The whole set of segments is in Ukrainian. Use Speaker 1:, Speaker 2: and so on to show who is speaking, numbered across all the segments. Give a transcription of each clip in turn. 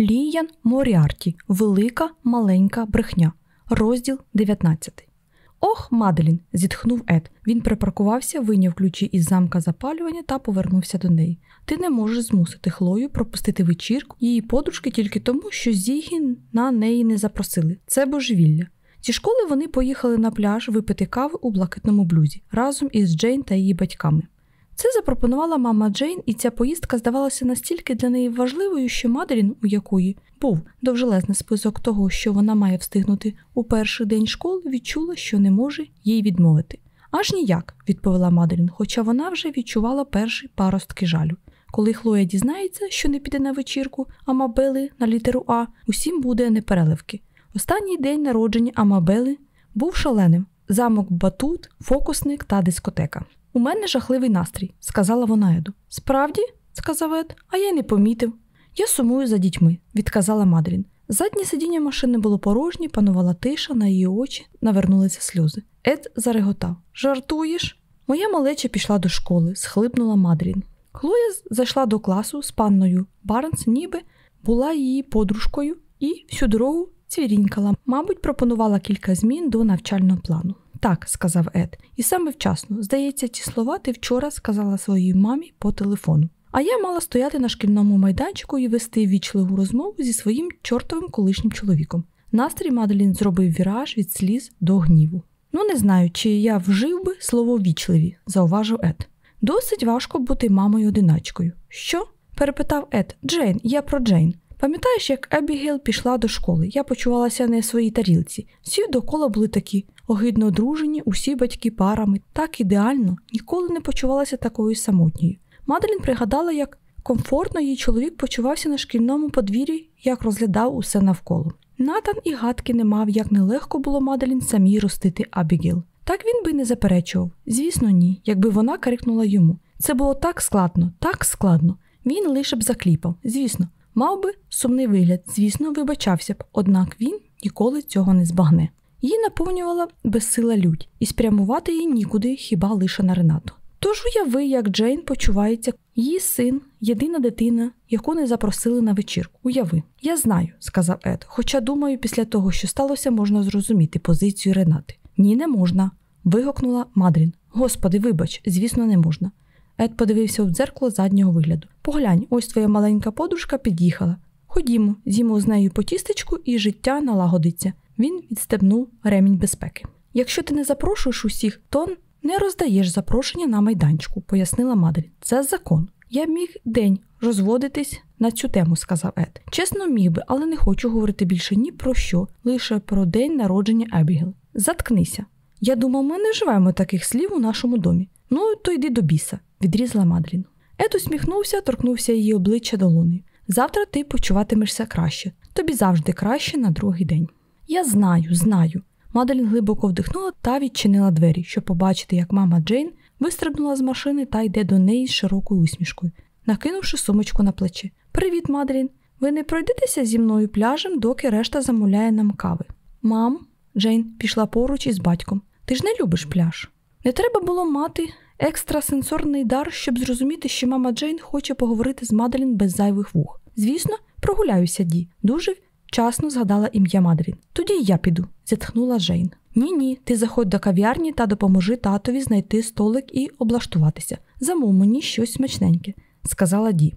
Speaker 1: Ліян Моріарті Велика маленька брехня. Розділ 19. Ох, Маделін. зітхнув Ед. Він припаркувався, вийняв ключі із замка запалювання та повернувся до неї. Ти не можеш змусити Хлою пропустити вечірку її подружки тільки тому, що Зігі на неї не запросили. Це божевілля. Зі школи вони поїхали на пляж випити кави у блакитному блюзі разом із Джейн та її батьками. Це запропонувала мама Джейн, і ця поїздка здавалася настільки для неї важливою, що Маделін, у якої був довжелезний список того, що вона має встигнути у перший день школи, відчула, що не може їй відмовити. Аж ніяк, відповіла Маделін, хоча вона вже відчувала перші паростки жалю. Коли Хлоя дізнається, що не піде на вечірку Амабели на літеру А, усім буде непереливки. Останній день народження Амабели був шаленим: замок Батут, фокусник та дискотека. У мене жахливий настрій, сказала вона Еду. Справді, сказав Ед, а я й не помітив. Я сумую за дітьми, відказала Мадрін. Заднє сидіння машини було порожнє, панувала тиша, на її очі навернулися сльози. Ед зареготав Жартуєш? Моя малеча пішла до школи, схлипнула Мадрін. Хлоя зайшла до класу з панною Барнс, ніби була її подружкою і всю дорогу цвірінькала, мабуть, пропонувала кілька змін до навчального плану. Так, сказав Ед, і саме вчасно. Здається, ті слова ти вчора сказала своїй мамі по телефону. А я мала стояти на шкільному майданчику і вести вічливу розмову зі своїм чортовим колишнім чоловіком. Настрій Маделін зробив віраж від сліз до гніву. Ну, не знаю, чи я вжив би слово вічливі, зауважив Ед. Досить важко бути мамою одиначкою. Що? перепитав Ед. Джейн, я про Джейн. Пам'ятаєш, як Ебігейл пішла до школи? Я почувалася не в своїй тарілці. Всі довкола були такі огидно одружені, усі батьки парами, так ідеально, ніколи не почувалася такою самотньою. Маделін пригадала, як комфортно її чоловік почувався на шкільному подвір'ї, як розглядав усе навколо. Натан і гадки не мав, як нелегко було Маделін самій ростити Абігіл. Так він би не заперечував. Звісно, ні, якби вона крикнула йому. Це було так складно, так складно. Він лише б закліпав. Звісно, мав би сумний вигляд, звісно, вибачався б, однак він ніколи цього не збагне. Її наповнювала безсила лють, і спрямувати її нікуди хіба лише на Ренату. Тож уяви, як Джейн почувається, її син, єдина дитина, яку не запросили на вечірку. Уяви. Я знаю, сказав Ед, хоча думаю, після того, що сталося, можна зрозуміти позицію Ренати. Ні, не можна. вигукнула Мадрін. Господи, вибач, звісно, не можна. Ед подивився в дзеркало заднього вигляду. Поглянь, ось твоя маленька подружка під'їхала. Ходімо, з'їмо з нею по тістечку, і життя налагодиться. Він відстебнув ремінь безпеки. Якщо ти не запрошуєш усіх, то не роздаєш запрошення на майданчику, пояснила Мадель. Це закон. Я міг день розводитись на цю тему, сказав Ед. Чесно, міг би, але не хочу говорити більше ні про що, лише про день народження Ебігел. Заткнися. Я думав, ми не вживаємо таких слів у нашому домі. Ну, то йди до біса, відрізала Мадрін. Ед усміхнувся, торкнувся її обличчя долонею. Завтра ти почуватимешся краще, тобі завжди краще на другий день. Я знаю, знаю. Маделін глибоко вдихнула та відчинила двері, щоб побачити, як мама Джейн вистрибнула з машини та йде до неї з широкою усмішкою, накинувши сумочку на плечі. Привіт, Маделін. Ви не пройдетеся зі мною пляжем, доки решта замовляє нам кави. Мам, Джейн пішла поруч із батьком. Ти ж не любиш пляж. Не треба було мати екстрасенсорний дар, щоб зрозуміти, що мама Джейн хоче поговорити з Маделін без зайвих вух. Звісно, прогуляюся, Ді. Дуже Вчасно згадала ім'я Мадрін. Тоді й я піду, зітхнула Джейн. Ні, ні, ти заходь до кав'ярні та допоможи татові знайти столик і облаштуватися. Замов мені щось смачненьке, сказала Ді.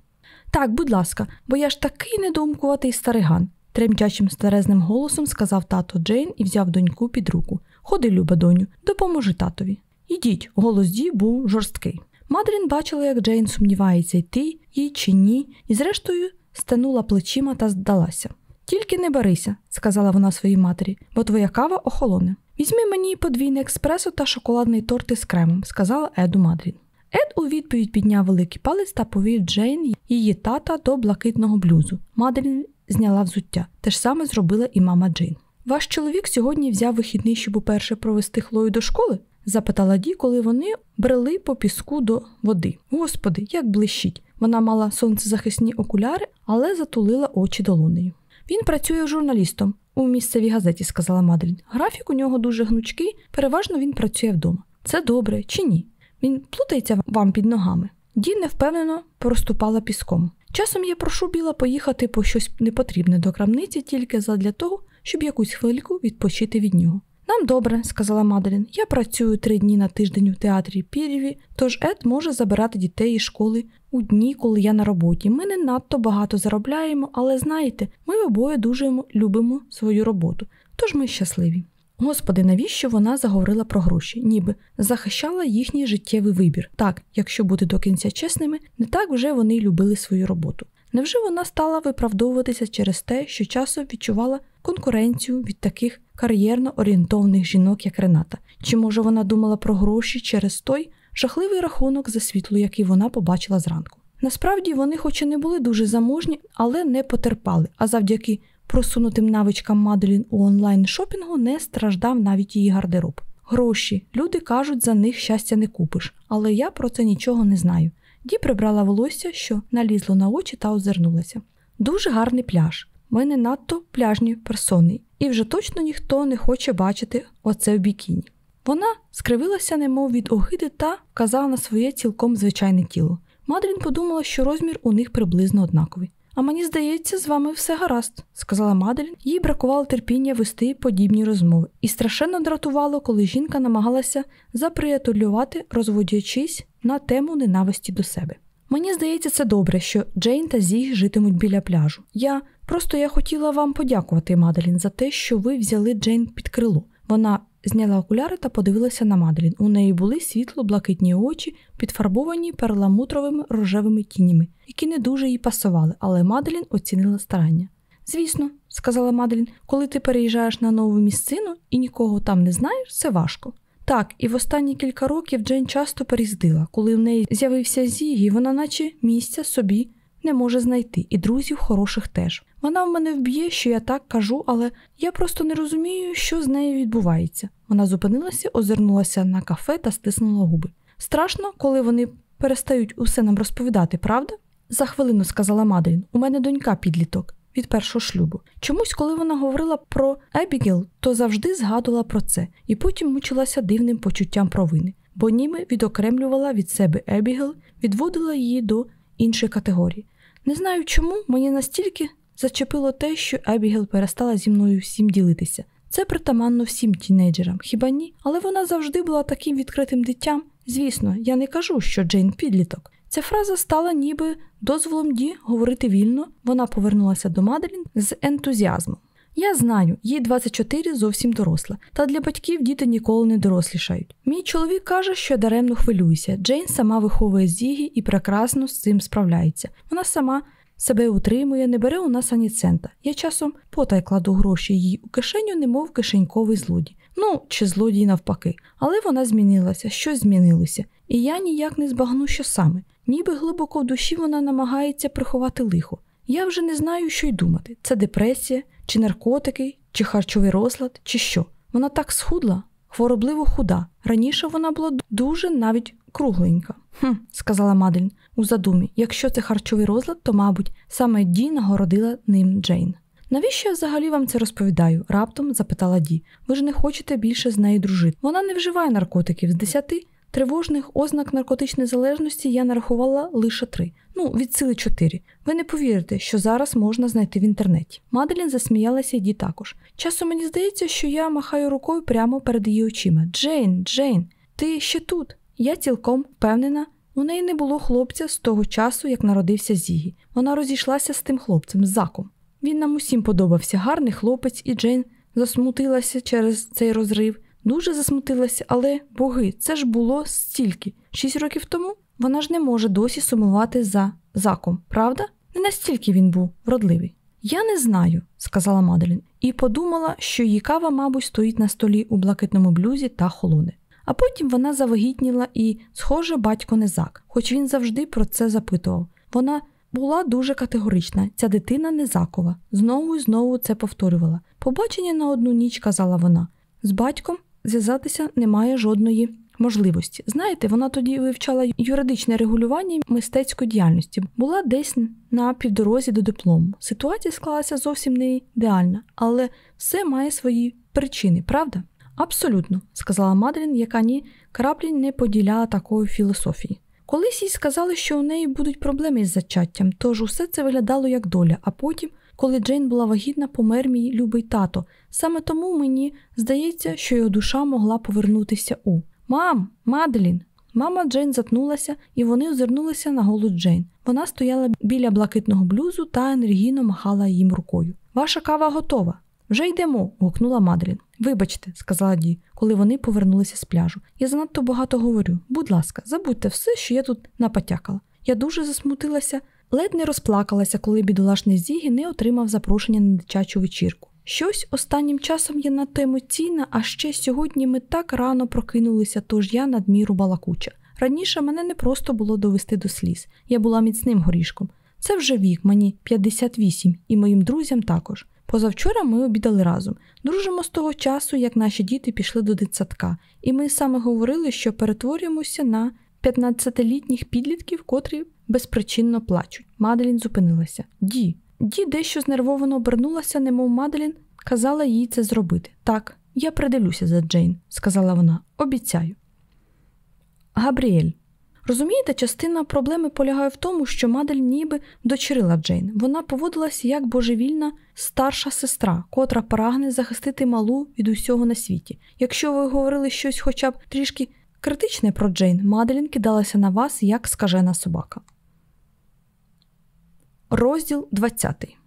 Speaker 1: Так, будь ласка, бо я ж такий недоумкуватий стариган, тремтячим старезним голосом сказав тато Джейн і взяв доньку під руку. Ходи, люба доню, допоможи татові. Ідіть, голос Ді був жорсткий. Мадрін бачила, як Джейн сумнівається йти їй чи ні, і зрештою стенула плечима та здалася. Тільки не барися, сказала вона своїй матері, бо твоя кава охолоне. Візьми мені подвійне експресо та шоколадний торт із кремом, сказала Еду Мадрін. Ед у відповідь підняв великий палець та повів Джейн її тата до блакитного блюзу. Мадрін зняла взуття. Те ж саме зробила і мама Джейн. Ваш чоловік сьогодні взяв вихідний, щоб уперше провести хлою до школи? Запитала Ді, коли вони брели по піску до води. Господи, як блищить! Вона мала сонцезахисні окуляри, але затулила очі долонею. Він працює журналістом у місцевій газеті, сказала Маделін. Графік у нього дуже гнучкий, переважно він працює вдома. Це добре чи ні? Він плутається вам під ногами. Ді невпевнено проступала піском. Часом я прошу Біла поїхати по щось непотрібне до крамниці тільки задля того, щоб якусь хвильку відпочити від нього. Нам добре, сказала Маделін. Я працюю три дні на тиждень у театрі Пірєві, тож Ед може забирати дітей із школи у дні, коли я на роботі. Ми не надто багато заробляємо, але знаєте, ми обоє дуже любимо свою роботу, тож ми щасливі. Господи, навіщо вона заговорила про гроші, ніби захищала їхній життєвий вибір. Так, якщо бути до кінця чесними, не так вже вони любили свою роботу. Невже вона стала виправдовуватися через те, що часом відчувала конкуренцію від таких кар'єрно орієнтованих жінок, як Рената? Чи може вона думала про гроші через той жахливий рахунок за світло, який вона побачила зранку? Насправді вони, хоч і не були дуже заможні, але не потерпали, а завдяки просунутим навичкам Маделін у онлайн шопінгу не страждав навіть її гардероб. Гроші, люди кажуть, за них щастя не купиш, але я про це нічого не знаю. Ді прибрала волосся, що налізло на очі та озирнулася. Дуже гарний пляж. Ми не надто пляжні персони, і вже точно ніхто не хоче бачити оце в бікіні. Вона скривилася, немов від огиди, та вказала на своє цілком звичайне тіло. Мадрін подумала, що розмір у них приблизно однаковий. А мені здається, з вами все гаразд, сказала Маделін. Їй бракувало терпіння вести подібні розмови, і страшенно дратувало, коли жінка намагалася заприятелювати, розводячись на тему ненависті до себе. Мені здається, це добре, що Джейн та Зіг житимуть біля пляжу. Я просто я хотіла вам подякувати, Маделін, за те, що ви взяли Джейн під крило. Вона зняла окуляри та подивилася на Маделін. У неї були світло-блакитні очі, підфарбовані перламутровими рожевими тінями, які не дуже їй пасували, але Маделін оцінила старання. Звісно, сказала Маделін, коли ти переїжджаєш на нову місцину і нікого там не знаєш, це важко. Так, і в останні кілька років Джейн часто переїздила. Коли в неї з'явився Зігі, вона наче місця собі не може знайти, і друзів хороших теж. Вона в мене вб'є, що я так кажу, але я просто не розумію, що з нею відбувається. Вона зупинилася, озирнулася на кафе та стиснула губи. Страшно, коли вони перестають усе нам розповідати, правда? За хвилину сказала Маделін, у мене донька підліток від першого шлюбу. Чомусь, коли вона говорила про Ебігел, то завжди згадувала про це і потім мучилася дивним почуттям провини, бо ніби відокремлювала від себе Ебігел, відводила її до іншої категорії. Не знаю чому, мені настільки зачепило те, що Ебігел перестала зі мною всім ділитися. Це притаманно всім тінейджерам, хіба ні? Але вона завжди була таким відкритим дитям. Звісно, я не кажу, що Джейн підліток. Ця фраза стала ніби дозволом Ді говорити вільно. Вона повернулася до Маделін з ентузіазмом. Я знаю, їй 24 зовсім доросла, та для батьків діти ніколи не дорослішають. Мій чоловік каже, що даремно хвилююся. Джейн сама виховує Зігі і прекрасно з цим справляється. Вона сама себе утримує, не бере у нас ані цента. Я часом потай кладу гроші їй у кишеню, немов кишеньковий злодій. Ну, чи злодій навпаки. Але вона змінилася, щось змінилося, і я ніяк не збагну, що саме. Ніби глибоко в душі вона намагається приховати лихо. Я вже не знаю, що й думати: це депресія, чи наркотики, чи харчовий розлад, чи що. Вона так схудла, хворобливо худа. Раніше вона була дуже навіть кругленька. «Хм», – сказала Маделін у задумі. Якщо це харчовий розлад, то, мабуть, саме Ді нагородила ним Джейн. Навіщо я взагалі вам це розповідаю? раптом запитала Ді. Ви ж не хочете більше з нею дружити. Вона не вживає наркотиків з десяти. Тривожних ознак наркотичної залежності я нарахувала лише три, ну від сили чотири. Ви не повірите, що зараз можна знайти в інтернеті. Маделін засміялася Ді також. Часом мені здається, що я махаю рукою прямо перед її очима. Джейн, Джейн, ти ще тут. Я цілком впевнена, у неї не було хлопця з того часу, як народився Зігі. Вона розійшлася з тим хлопцем, з заком. Він нам усім подобався, гарний хлопець, і Джейн засмутилася через цей розрив. Дуже засмутилася, але боги, це ж було стільки. Шість років тому вона ж не може досі сумувати за заком, правда? Не настільки він був вродливий. Я не знаю, сказала Маделін, і подумала, що її кава, мабуть, стоїть на столі у блакитному блюзі та холоне. А потім вона завагітніла і, схоже, батько не зак, хоч він завжди про це запитував. Вона була дуже категорична, ця дитина не закова. Знову і знову це повторювала. Побачення на одну ніч казала вона. З батьком зв'язатися немає жодної можливості. Знаєте, вона тоді вивчала юридичне регулювання мистецької діяльності, була десь на півдорозі до диплому. Ситуація склалася зовсім не ідеальна, але все має свої причини, правда? Абсолютно, сказала Мадрін, яка ні краплі не поділяла такої філософії. Колись їй сказали, що у неї будуть проблеми із зачаттям, тож усе це виглядало як доля, а потім, коли Джейн була вагітна, помер мій любий тато. Саме тому мені здається, що його душа могла повернутися у Мам, Маделін! Мама Джейн затнулася, і вони озирнулися на голу Джейн. Вона стояла біля блакитного блюзу та енергійно махала їм рукою. Ваша кава готова. Вже йдемо, гукнула Маделін. Вибачте, сказала Ді, коли вони повернулися з пляжу. Я занадто багато говорю. Будь ласка, забудьте все, що я тут напотякала. Я дуже засмутилася, ледь не розплакалася, коли бідолашний Зігі не отримав запрошення на дитячу вечірку. Щось останнім часом є надто емоційна, а ще сьогодні ми так рано прокинулися, тож я надміру балакуча. Раніше мене не просто було довести до сліз, я була міцним горішком. Це вже вік, мені 58, і моїм друзям також. Позавчора ми обідали разом. Дружимо з того часу, як наші діти пішли до дитсадка, і ми саме говорили, що перетворюємося на 15-літніх підлітків, котрі безпричинно плачуть. Маделін зупинилася. Ді, Ді дещо знервовано обернулася, немов Маделін казала їй це зробити. Так, я придивлюся за Джейн, сказала вона. Обіцяю. Габріель. Розумієте, частина проблеми полягає в тому, що Мадель ніби дочерила Джейн. Вона поводилася як божевільна старша сестра, котра прагне захистити малу від усього на світі. Якщо ви говорили щось хоча б трішки критичне про Джейн, Маделін кидалася на вас як скажена собака. Розділ 20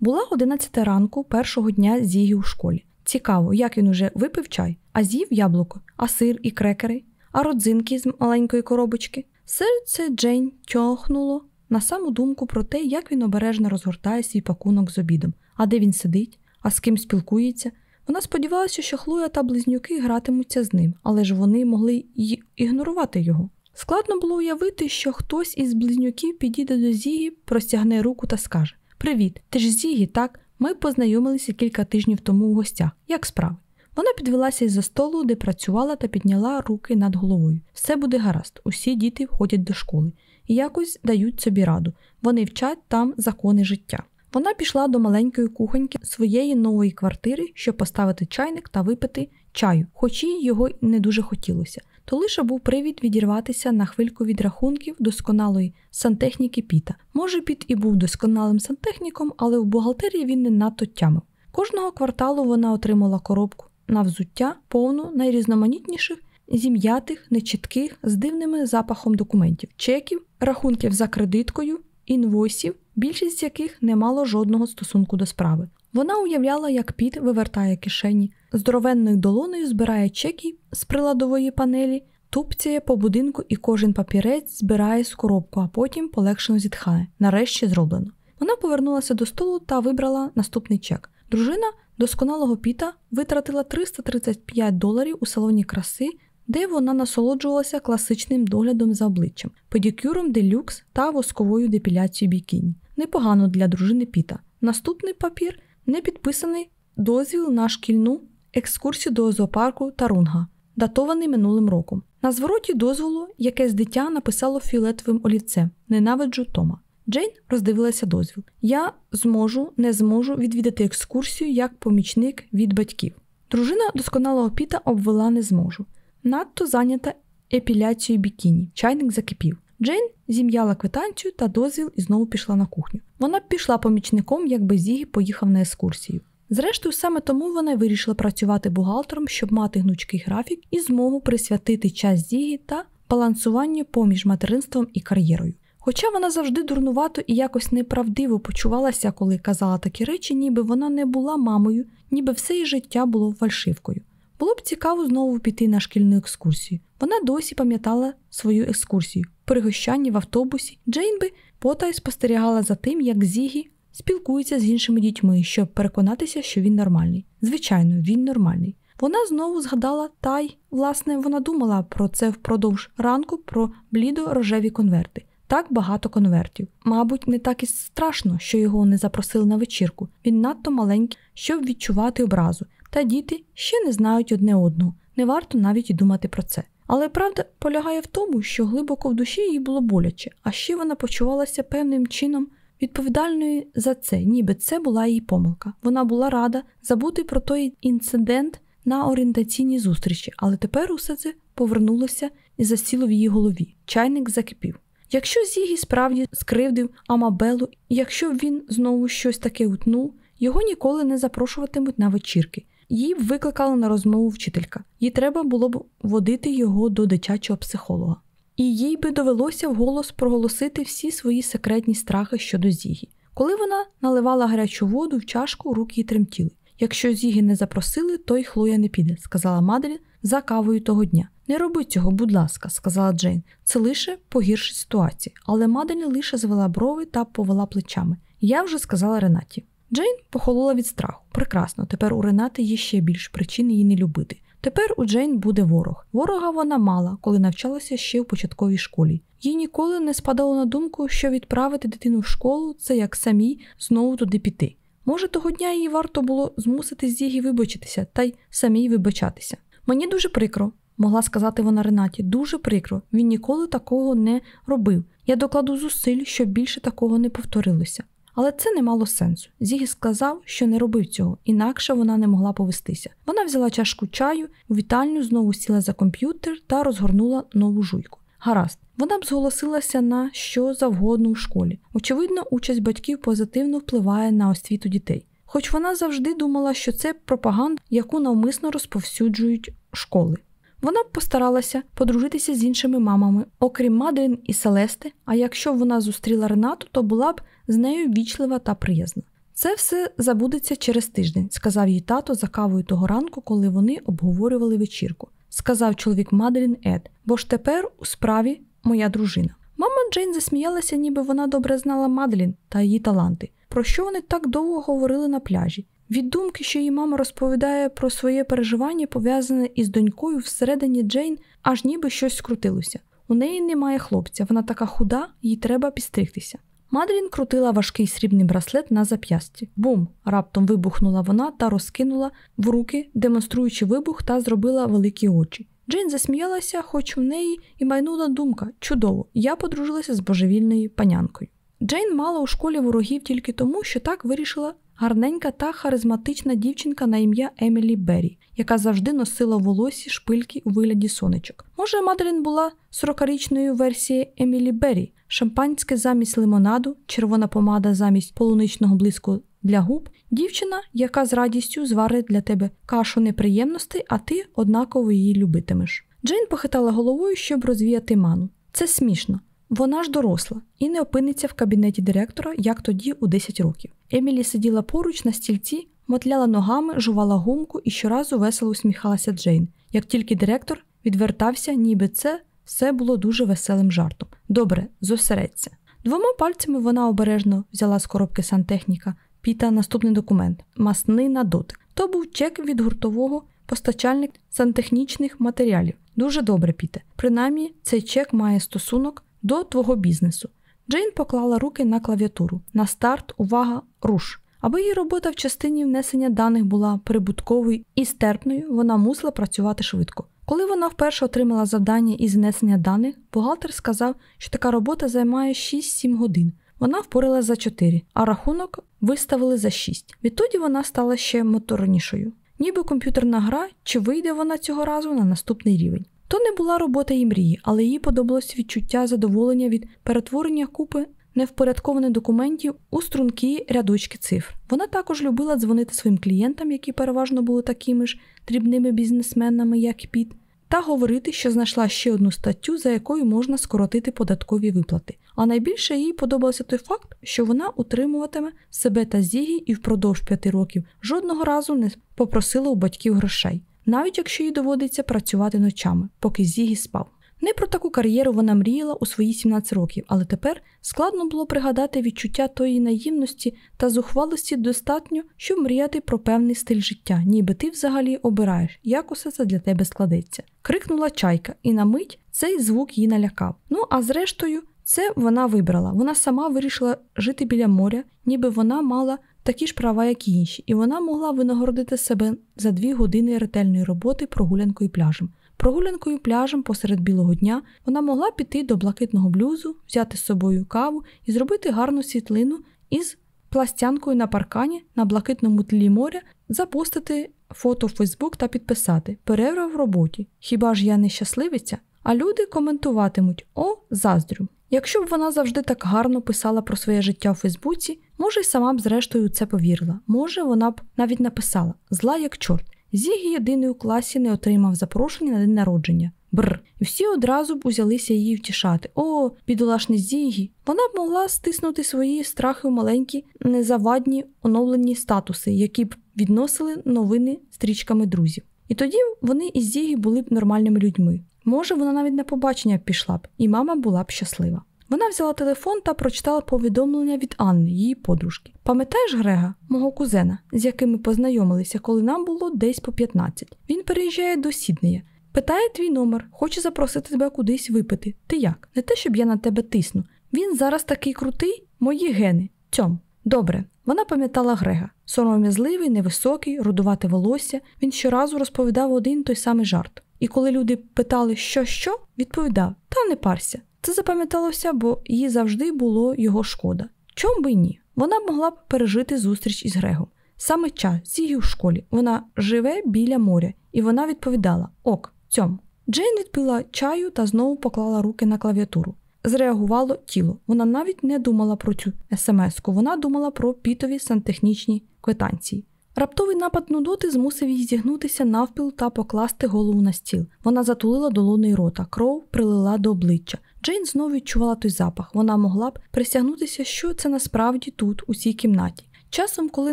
Speaker 1: Була 11 ранку першого дня Зігі у школі. Цікаво, як він уже випив чай, а з'їв яблуко, а сир і крекери, а родзинки з маленької коробочки. Серце Джейн тьохнуло на саму думку про те, як він обережно розгортає свій пакунок з обідом, а де він сидить, а з ким спілкується. Вона сподівалася, що Хлоя та близнюки гратимуться з ним, але ж вони могли й ігнорувати його. Складно було уявити, що хтось із близнюків підійде до Зігі, простягне руку та скаже: Привіт, ти ж Зігі, так? Ми познайомилися кілька тижнів тому у гостях. Як справи? Вона підвелася із за столу, де працювала та підняла руки над головою. Все буде гаразд, усі діти входять до школи і якось дають собі раду. Вони вчать там закони життя. Вона пішла до маленької кухоньки своєї нової квартири, щоб поставити чайник та випити чаю, хоч їй його не дуже хотілося. То лише був привід відірватися на хвильку від рахунків досконалої сантехніки Піта. Може, Піт і був досконалим сантехніком, але в бухгалтерії він не надто тямив. Кожного кварталу вона отримала коробку на взуття, повну найрізноманітніших, зім'ятих, нечітких, з дивними запахом документів, чеків, рахунків за кредиткою, інвойсів, більшість з яких не мало жодного стосунку до справи. Вона уявляла, як Піт вивертає кишені, здоровенною долоною збирає чеки з приладової панелі, тупцяє по будинку і кожен папірець збирає з коробку, а потім полегшено зітхає. Нарешті зроблено. Вона повернулася до столу та вибрала наступний чек. Дружина досконалого Піта витратила 335 доларів у салоні краси, де вона насолоджувалася класичним доглядом за обличчям, педикюром делюкс та восковою депіляцією бікіні. Непогано для дружини Піта. Наступний папір не підписаний дозвіл на шкільну екскурсію до зоопарку Тарунга, датований минулим роком. На звороті дозволу якесь дитя написало фіолетовим олівцем Ненавиджу Тома. Джейн роздивилася дозвіл. Я зможу, не зможу відвідати екскурсію як помічник від батьків. Дружина досконалого піта обвела не зможу. Надто зайнята епіляцією бікіні. Чайник закипів. Джейн зім'яла квитанцію та дозвіл і знову пішла на кухню. Вона пішла помічником, якби Зігі поїхав на екскурсію. Зрештою, саме тому вона вирішила працювати бухгалтером, щоб мати гнучкий графік і змогу присвятити час Зігі та балансуванню поміж материнством і кар'єрою. Хоча вона завжди дурнувато і якось неправдиво почувалася, коли казала такі речі, ніби вона не була мамою, ніби все її життя було фальшивкою. Було б цікаво знову піти на шкільну екскурсію. Вона досі пам'ятала свою екскурсію. Пригощанні в автобусі Джейн би потай спостерігала за тим, як Зігі спілкується з іншими дітьми, щоб переконатися, що він нормальний. Звичайно, він нормальний. Вона знову згадала та й, власне, вона думала про це впродовж ранку, про блідо рожеві конверти. Так багато конвертів. Мабуть, не так і страшно, що його не запросили на вечірку. Він надто маленький, щоб відчувати образу. Та діти ще не знають одне одного. Не варто навіть думати про це. Але правда полягає в тому, що глибоко в душі їй було боляче, а ще вона почувалася певним чином відповідальною за це, ніби це була її помилка. Вона була рада забути про той інцидент на орієнтаційній зустрічі, але тепер усе це повернулося і засіло в її голові. Чайник закипів. Якщо Зігі справді скривдив Амабелу, якщо він знову щось таке утнув, його ніколи не запрошуватимуть на вечірки. Її викликала на розмову вчителька, їй треба було б водити його до дитячого психолога. І їй би довелося вголос проголосити всі свої секретні страхи щодо Зігі. Коли вона наливала гарячу воду в чашку, руки тремтіли. Якщо Зігі не запросили, то й Хлоя не піде, сказала Маделін за кавою того дня. Не роби цього, будь ласка, сказала Джейн. Це лише погіршить ситуацію. Але Маделін лише звела брови та повела плечами. Я вже сказала Ренаті. Джейн похолола від страху. Прекрасно, тепер у Ренати є ще більш причин її не любити. Тепер у Джейн буде ворог. Ворога вона мала, коли навчалася ще в початковій школі. Їй ніколи не спадало на думку, що відправити дитину в школу це як самій знову туди піти. Може, того дня їй варто було змусити Зігі вибачитися та й самій вибачатися. Мені дуже прикро, могла сказати вона Ренаті, дуже прикро. Він ніколи такого не робив. Я докладу зусиль, щоб більше такого не повторилося. Але це не мало сенсу. Зігі сказав, що не робив цього, інакше вона не могла повестися. Вона взяла чашку чаю, у вітальню знову сіла за комп'ютер та розгорнула нову жуйку. Гаразд, вона б зголосилася на що завгодно у школі. Очевидно, участь батьків позитивно впливає на освіту дітей. Хоч вона завжди думала, що це пропаганда, яку навмисно розповсюджують школи. Вона б постаралася подружитися з іншими мамами, окрім Мадрін і Селести, а якщо б вона зустріла Ренату, то була б з нею вічлива та приязна. Це все забудеться через тиждень, сказав їй тато за кавою того ранку, коли вони обговорювали вечірку. Сказав чоловік Мадрін Ед, бо ж тепер у справі моя дружина. Мама Джейн засміялася, ніби вона добре знала Мадлін та її таланти. Про що вони так довго говорили на пляжі? Від думки, що її мама розповідає про своє переживання, пов'язане із донькою всередині Джейн, аж ніби щось скрутилося. У неї немає хлопця, вона така худа, їй треба підстригтися. Мадрін крутила важкий срібний браслет на зап'ясті. Бум! раптом вибухнула вона та розкинула в руки, демонструючи вибух, та зробила великі очі. Джейн засміялася, хоч в неї і майнула думка чудово, я подружилася з божевільною панянкою. Джейн мала у школі ворогів тільки тому, що так вирішила гарненька та харизматична дівчинка на ім'я Емілі Беррі, яка завжди носила волосі шпильки у вигляді сонечок. Може, Маделін була 40-річною версією Емілі Беррі, шампанське замість лимонаду, червона помада замість полуничного блиску для губ, дівчина, яка з радістю зварить для тебе кашу неприємностей, а ти однаково її любитимеш. Джейн похитала головою, щоб розвіяти ману. Це смішно. Вона ж доросла і не опиниться в кабінеті директора, як тоді у 10 років. Емілі сиділа поруч на стільці, мотляла ногами, жувала гумку і щоразу весело усміхалася Джейн, як тільки директор відвертався, ніби це все було дуже веселим жартом. Добре, зосередься. Двома пальцями вона обережно взяла з коробки сантехніка Піта наступний документ масний на дотик. То був чек від гуртового постачальника сантехнічних матеріалів. Дуже добре, Піте. Принаймні, цей чек має стосунок до твого бізнесу. Джейн поклала руки на клавіатуру. На старт, увага, руш. Аби її робота в частині внесення даних була прибутковою і стерпною, вона мусила працювати швидко. Коли вона вперше отримала завдання із внесення даних, бухгалтер сказав, що така робота займає 6-7 годин. Вона впорала за 4, а рахунок виставили за 6. Відтоді вона стала ще моторнішою. Ніби комп'ютерна гра, чи вийде вона цього разу на наступний рівень. То не була робота її мрії, але їй подобалось відчуття задоволення від перетворення купи невпорядкованих документів у стрункі рядочки цифр. Вона також любила дзвонити своїм клієнтам, які переважно були такими ж дрібними бізнесменами, як Піт, та говорити, що знайшла ще одну статтю, за якою можна скоротити податкові виплати. А найбільше їй подобався той факт, що вона утримуватиме себе та Зігі і впродовж п'яти років жодного разу не попросила у батьків грошей навіть якщо їй доводиться працювати ночами, поки Зігі спав. Не про таку кар'єру вона мріяла у свої 17 років, але тепер складно було пригадати відчуття тої наївності та зухвалості достатньо, щоб мріяти про певний стиль життя, ніби ти взагалі обираєш, як усе це для тебе складеться. Крикнула чайка, і на мить цей звук її налякав. Ну а зрештою, це вона вибрала. Вона сама вирішила жити біля моря, ніби вона мала такі ж права, як і інші, і вона могла винагородити себе за дві години ретельної роботи прогулянкою пляжем. Прогулянкою пляжем посеред білого дня вона могла піти до блакитного блюзу, взяти з собою каву і зробити гарну світлину із пластянкою на паркані на блакитному тлі моря, запостити фото в Фейсбук та підписати Перерва в роботі. Хіба ж я не щасливиця? а люди коментуватимуть О, заздрю. Якщо б вона завжди так гарно писала про своє життя у Фейсбуці, може, й сама б зрештою у це повірила. Може, вона б навіть написала зла як чорт. Зігі єдиний у класі не отримав запрошення на день народження. Бр. І всі одразу б узялися її втішати. О, бідолашний Зігі. Вона б могла стиснути свої страхи у маленькі, незавадні оновлені статуси, які б відносили новини стрічками друзів. І тоді вони із Зігі були б нормальними людьми. Може, вона навіть на побачення пішла б, і мама була б щаслива. Вона взяла телефон та прочитала повідомлення від Анни, її подружки. Пам'ятаєш Грега, мого кузена, з яким ми познайомилися, коли нам було десь по 15? Він переїжджає до Сіднея. Питає твій номер, хоче запросити тебе кудись випити. Ти як? Не те, щоб я на тебе тисну. Він зараз такий крутий, мої гени. Цьом. Добре, вона пам'ятала Грега. Сором'язливий, невисокий, рудувате волосся. Він щоразу розповідав один той самий жарт. І коли люди питали, що що, відповідав: Та не парся. Це запам'яталося, бо їй завжди було його шкода. Чом би ні? Вона могла б пережити зустріч із Грегом. Саме час, Зігі в школі. Вона живе біля моря, і вона відповідала: Ок, цьом. Джейн відпила чаю та знову поклала руки на клавіатуру. Зреагувало тіло. Вона навіть не думала про цю смс-ку, вона думала про пітові сантехнічні квитанції. Раптовий напад нудоти змусив її зігнутися навпіл та покласти голову на стіл. Вона затулила долоною рота, кров прилила до обличчя. Джейн знову відчувала той запах. Вона могла б присягнутися, що це насправді тут, у цій кімнаті. Часом, коли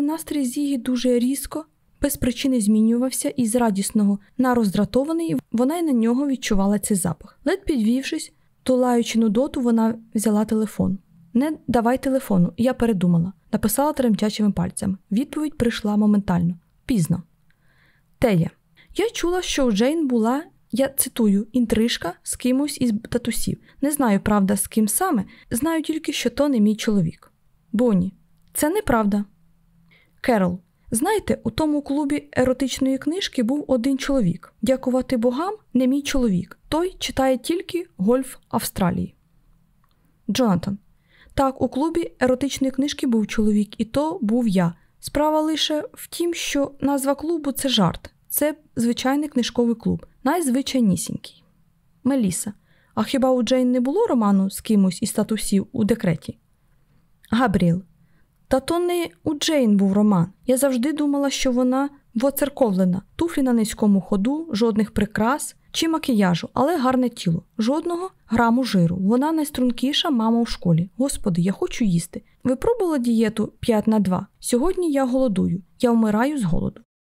Speaker 1: настрій Зігі дуже різко, без причини змінювався і з радісного на роздратований, вона й на нього відчувала цей запах. Ледь підвівшись, тулаючи нудоту, вона взяла телефон. Не давай телефону, я передумала, написала тремтячими пальцями. Відповідь прийшла моментально. Пізно. Тея. Я чула, що у Джейн була, я цитую, інтрижка з кимось із татусів. Не знаю, правда, з ким саме, знаю тільки, що то не мій чоловік. Бонні. Це неправда. Керол. Знаєте, у тому клубі еротичної книжки був один чоловік. Дякувати богам, не мій чоловік. Той читає тільки гольф Австралії. Джонатан. Так, у клубі еротичної книжки був чоловік, і то був я. Справа лише в тім, що назва клубу це жарт. Це звичайний книжковий клуб, найзвичайнісінький. Меліса. А хіба у Джейн не було роману з кимось із статусів у декреті? Габріел. Та то не у Джейн був роман. Я завжди думала, що вона воцерковлена, туфлі на низькому ходу, жодних прикрас чи макіяжу, але гарне тіло, жодного граму жиру. Вона найстрункіша мама у школі. Господи, я хочу їсти. Ви пробували дієту 5 на 2? Сьогодні я голодую, я вмираю з голоду.